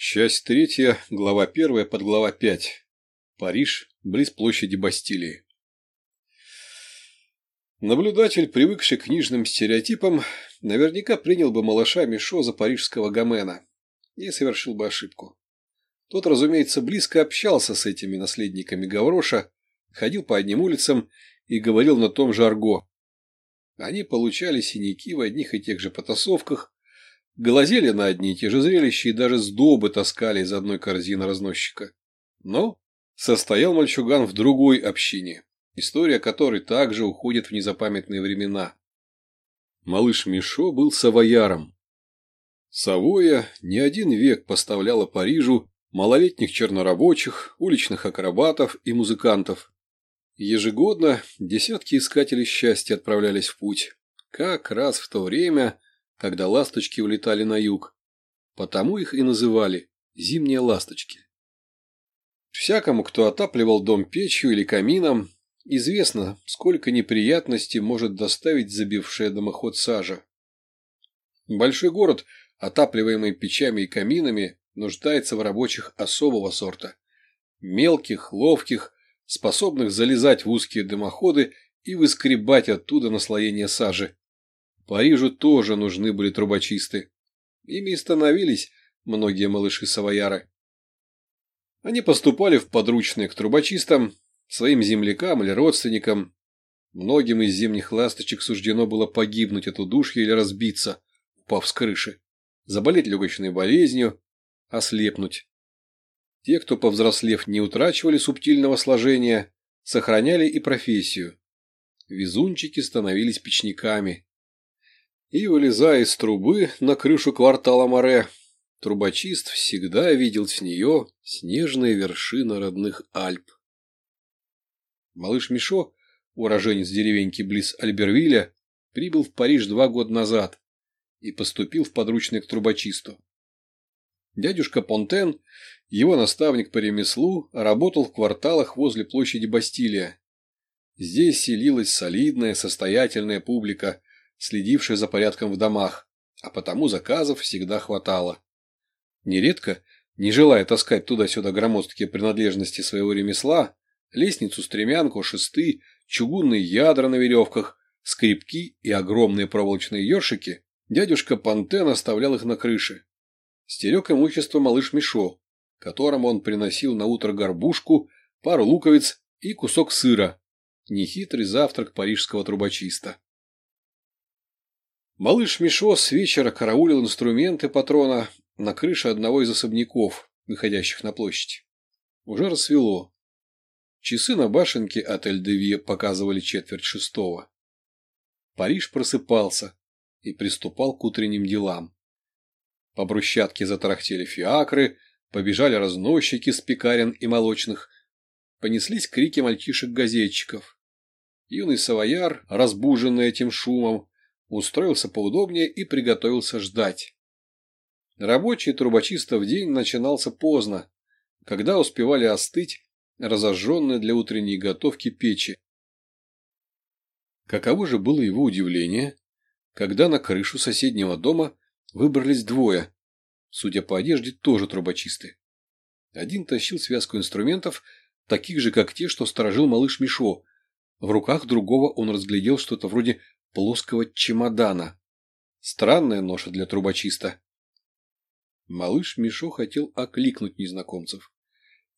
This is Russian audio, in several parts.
Часть третья, глава первая, подглава пять. Париж, близ площади Бастилии. Наблюдатель, привыкший к книжным стереотипам, наверняка принял бы малыша Мишо за парижского Гомена и совершил бы ошибку. Тот, разумеется, близко общался с этими наследниками Гавроша, ходил по одним улицам и говорил на том же арго. Они получали синяки в одних и тех же потасовках, глазели на одни и те же зрелища и даже сдобы таскали из одной корзины разносчика. Но состоял мальчуган в другой общине, история которой также уходит в незапамятные времена. Малыш Мишо был савояром. Савоя не один век поставляла Парижу малолетних чернорабочих, уличных акробатов и музыкантов. Ежегодно десятки искателей счастья отправлялись в путь, как раз в то время, когда ласточки улетали на юг. Потому их и называли «зимние ласточки». Всякому, кто отапливал дом печью или камином, известно, сколько неприятностей может доставить забившая дымоход сажа. Большой город, отапливаемый печами и каминами, нуждается в рабочих особого сорта. Мелких, ловких, способных залезать в узкие дымоходы и выскребать оттуда наслоение сажи. Парижу тоже нужны были трубочисты. Ими и становились многие малыши-савояры. Они поступали в подручные к трубочистам, своим землякам или родственникам. Многим из зимних ласточек суждено было погибнуть от удушья или разбиться, упав с крыши, заболеть легочной болезнью, ослепнуть. Те, кто, повзрослев, не утрачивали субтильного сложения, сохраняли и профессию. Везунчики становились печниками. И, вылезая из трубы на крышу квартала Море, трубочист всегда видел с нее снежные вершины родных Альп. Малыш Мишо, уроженец деревеньки близ Альбервиля, прибыл в Париж два года назад и поступил в подручный к трубочисту. Дядюшка Понтен, его наставник по ремеслу, работал в кварталах возле площади Бастилия. Здесь селилась солидная, состоятельная публика, следившая за порядком в домах, а потому заказов всегда хватало. Нередко, не желая таскать туда-сюда громоздкие принадлежности своего ремесла, лестницу, стремянку, шесты, чугунные ядра на веревках, скрипки и огромные проволочные ёршики, дядюшка Пантен оставлял их на крыше стерег имущество малыш Мишо, которому он приносил на утро горбушку, пару луковиц и кусок сыра. Нехитрый завтрак парижского трубочиста. Малыш Мишо с вечера караулил инструменты патрона на крыше одного из особняков, выходящих на площадь. Уже рассвело. Часы на башенке от Эльдевье показывали четверть шестого. Париж просыпался и приступал к утренним делам. По брусчатке затарахтели фиакры, побежали разносчики с пекарен и молочных. Понеслись крики мальчишек-газетчиков. Юный савояр, разбуженный этим шумом, устроился поудобнее и приготовился ждать. Рабочий трубочиста в день начинался поздно, когда успевали остыть разожженные для утренней готовки печи. Каково же было его удивление, когда на крышу соседнего дома Выбрались двое. Судя по одежде, тоже трубочисты. Один тащил связку инструментов, таких же, как те, что сторожил малыш Мишо. В руках другого он разглядел что-то вроде плоского чемодана. Странная ноша для трубочиста. Малыш Мишо хотел окликнуть незнакомцев.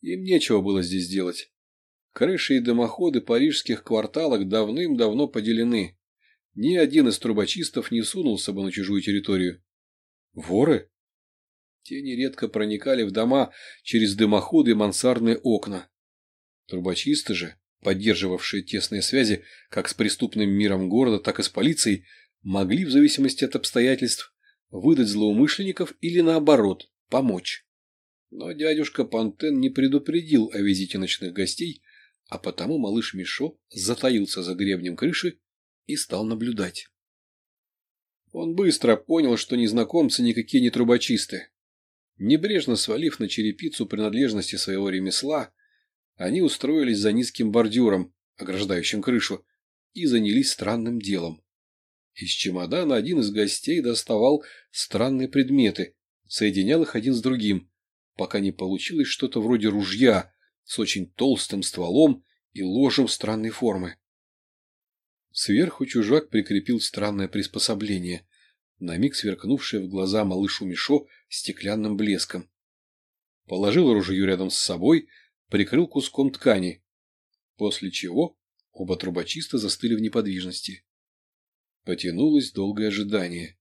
Им нечего было здесь делать. Крыши и дымоходы парижских кварталах давным-давно поделены. Ни один из трубочистов не сунулся бы на чужую территорию. Воры? Те нередко проникали в дома через дымоходы и мансардные окна. Трубочисты же, поддерживавшие тесные связи как с преступным миром города, так и с полицией, могли, в зависимости от обстоятельств, выдать злоумышленников или, наоборот, помочь. Но дядюшка Пантен не предупредил о визите ночных гостей, а потому малыш Мишо затаился за гребнем крыши и стал наблюдать. Он быстро понял, что незнакомцы никакие не трубочисты. Небрежно свалив на черепицу принадлежности своего ремесла, они устроились за низким бордюром, ограждающим крышу, и занялись странным делом. Из чемодана один из гостей доставал странные предметы, соединял их один с другим, пока не получилось что-то вроде ружья с очень толстым стволом и ложем странной формы. Сверху чужак прикрепил странное приспособление, на миг сверкнувшее в глаза малышу Мишо стеклянным блеском. Положил ружье рядом с собой, прикрыл куском ткани, после чего оба трубочиста застыли в неподвижности. Потянулось долгое ожидание.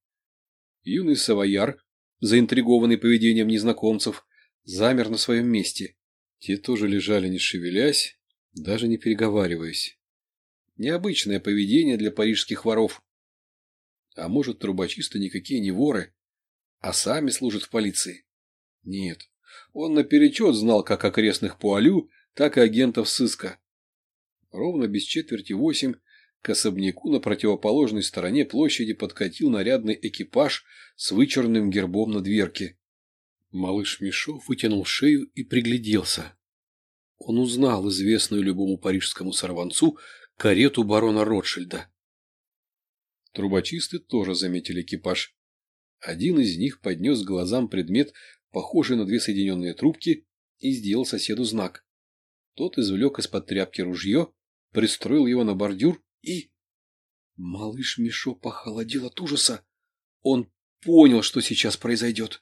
Юный савояр, заинтригованный поведением незнакомцев, замер на своем месте. Те тоже лежали не шевелясь, даже не переговариваясь. Необычное поведение для парижских воров. А может, трубочисты никакие не воры, а сами служат в полиции? Нет, он наперечет знал как окрестных Пуалю, так и агентов сыска. Ровно без четверти восемь к особняку на противоположной стороне площади подкатил нарядный экипаж с вычурным гербом на дверке. Малыш Мишов вытянул шею и пригляделся. Он узнал известную любому парижскому сорванцу карету барона Ротшильда. Трубочисты тоже заметили экипаж. Один из них поднес глазам предмет, похожий на две соединенные трубки, и сделал соседу знак. Тот извлек из-под тряпки ружье, пристроил его на бордюр и... Малыш Мишо похолодел от ужаса. Он понял, что сейчас произойдет.